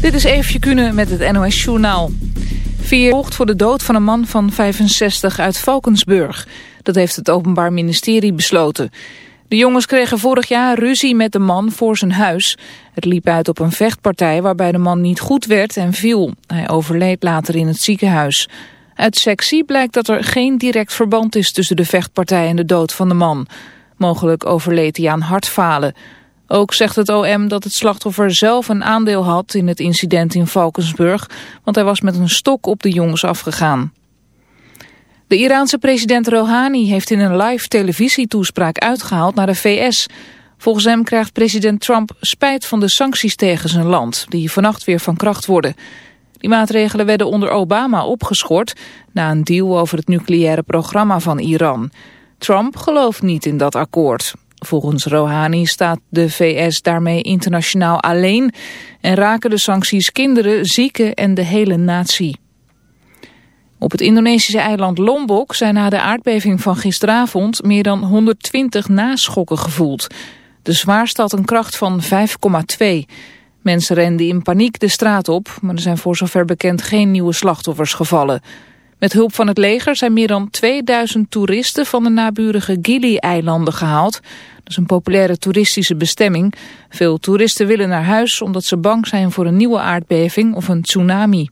Dit is Eefje Kunnen met het NOS Journaal. Vier volgt voor de dood van een man van 65 uit Valkensburg. Dat heeft het Openbaar Ministerie besloten. De jongens kregen vorig jaar ruzie met de man voor zijn huis. Het liep uit op een vechtpartij waarbij de man niet goed werd en viel. Hij overleed later in het ziekenhuis. Uit sectie blijkt dat er geen direct verband is tussen de vechtpartij en de dood van de man. Mogelijk overleed hij aan hartfalen. Ook zegt het OM dat het slachtoffer zelf een aandeel had in het incident in Valkensburg, want hij was met een stok op de jongens afgegaan. De Iraanse president Rouhani heeft in een live televisietoespraak uitgehaald naar de VS. Volgens hem krijgt president Trump spijt van de sancties tegen zijn land, die vannacht weer van kracht worden. Die maatregelen werden onder Obama opgeschort na een deal over het nucleaire programma van Iran. Trump gelooft niet in dat akkoord. Volgens Rouhani staat de VS daarmee internationaal alleen en raken de sancties kinderen, zieken en de hele natie. Op het Indonesische eiland Lombok zijn na de aardbeving van gisteravond meer dan 120 naschokken gevoeld. De zwaarste had een kracht van 5,2. Mensen renden in paniek de straat op, maar er zijn voor zover bekend geen nieuwe slachtoffers gevallen. Met hulp van het leger zijn meer dan 2000 toeristen van de naburige Gili-eilanden gehaald. Dat is een populaire toeristische bestemming. Veel toeristen willen naar huis omdat ze bang zijn voor een nieuwe aardbeving of een tsunami.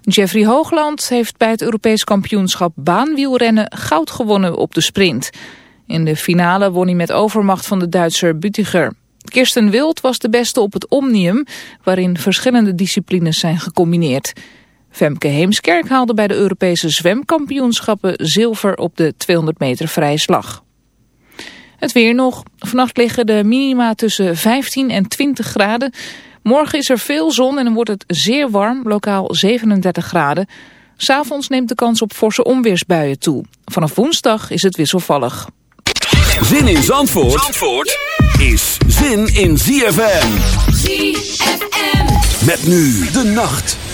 Jeffrey Hoogland heeft bij het Europees kampioenschap baanwielrennen goud gewonnen op de sprint. In de finale won hij met overmacht van de Duitser Butiger. Kirsten Wild was de beste op het Omnium, waarin verschillende disciplines zijn gecombineerd. Femke Heemskerk haalde bij de Europese zwemkampioenschappen zilver op de 200 meter vrije slag. Het weer nog. Vannacht liggen de minima tussen 15 en 20 graden. Morgen is er veel zon en dan wordt het zeer warm, lokaal 37 graden. S'avonds neemt de kans op forse onweersbuien toe. Vanaf woensdag is het wisselvallig. Zin in Zandvoort, Zandvoort is zin in ZFM. ZFM. Met nu de nacht.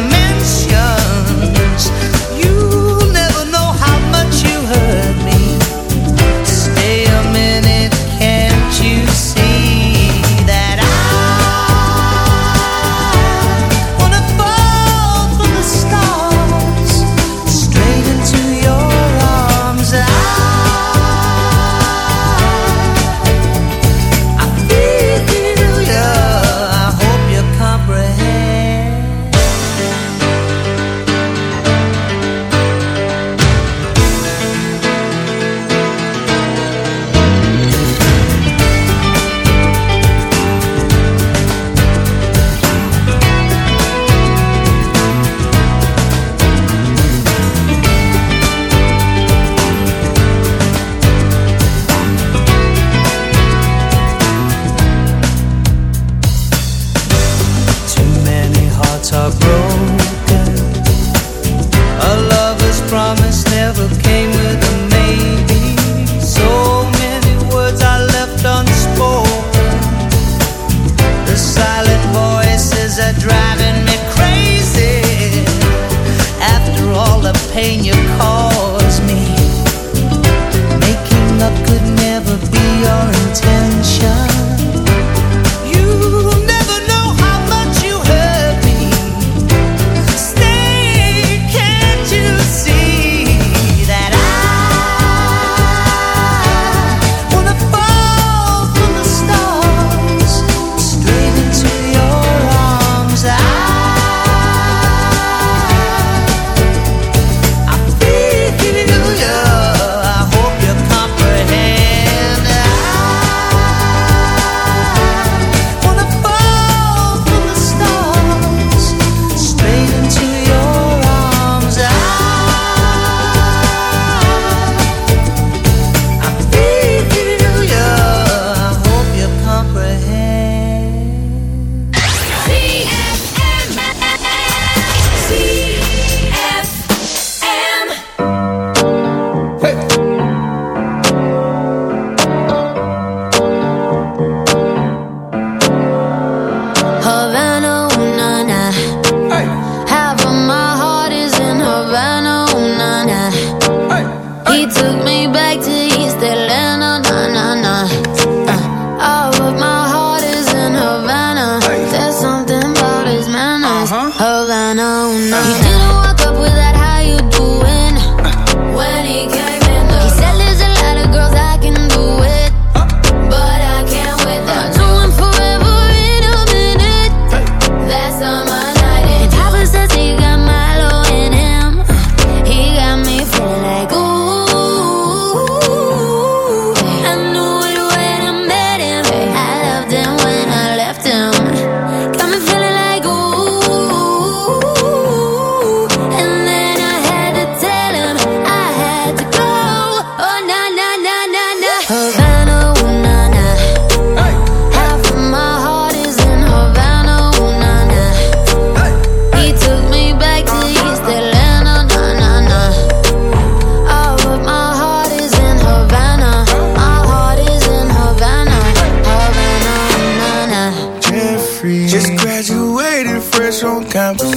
so complicated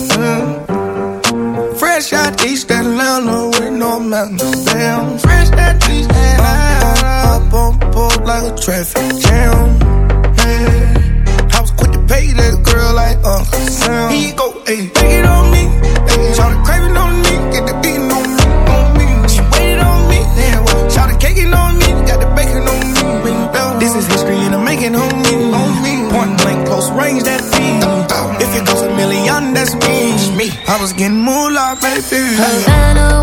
me. me. I was getting moonlight, baby. Havana,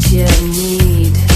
what you need.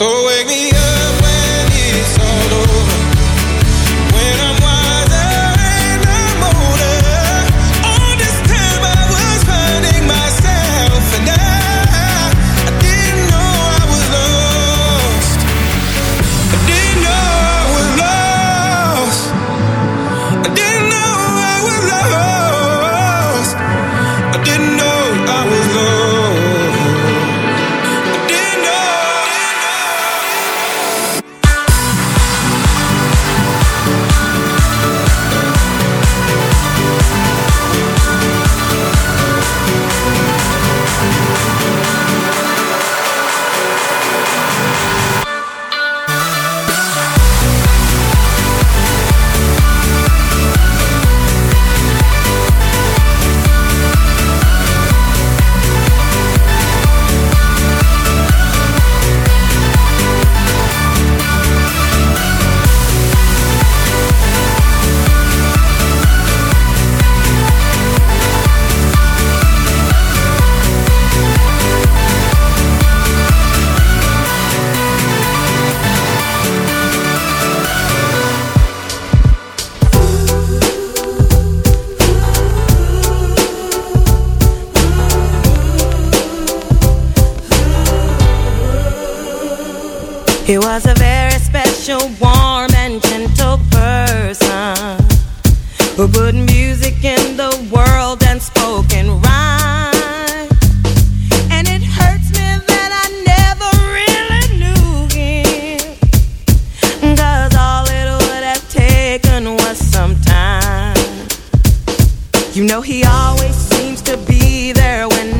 So wake me up You know he always seems to be there when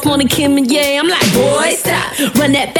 off on a Kim and yeah, I'm like, boy, stop, run that back.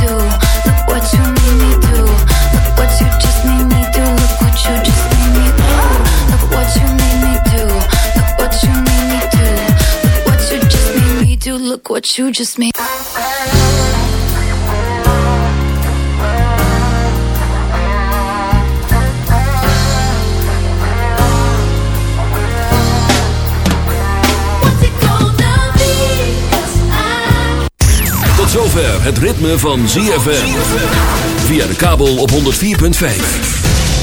What you just made. Tot zover het ritme van ZFM. Via de kabel op 104.5.